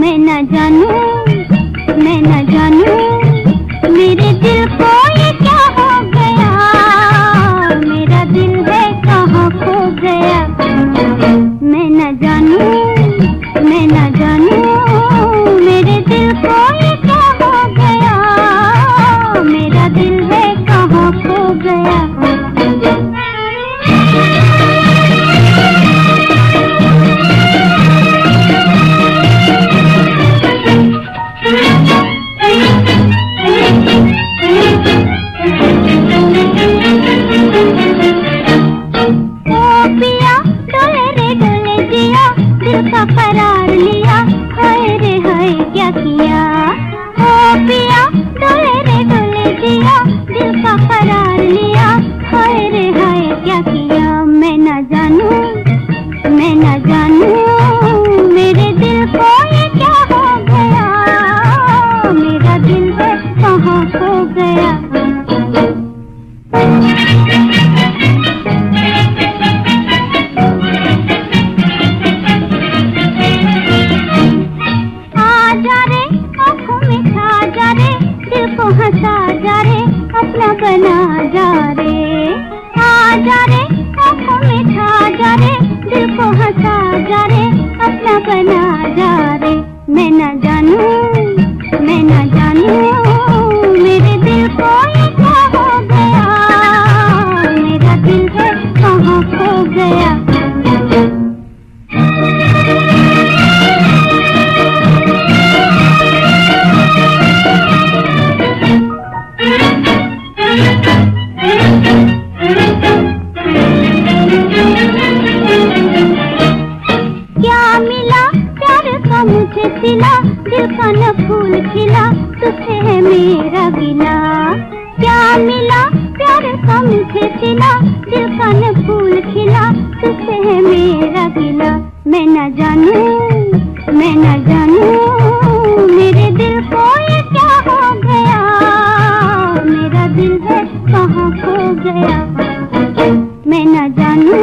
मैं ना जानू मैं ना को हंसा जा रे, अपना बना जा रे। आ जा रे, आँखों में छा जा रे, दिल को हंसा खिला, दिल का न फूल खिला, तुझे है मेरा गिला। क्या मिला, प्यार का मुझे खिला दिल का न फूल खिला, तुझे है मेरा गिला। मैं न जानू, मैं न जानू, मेरे दिल को ये क्या हो गया? मेरा दिल है कहाँ खो गया? मैं न जानू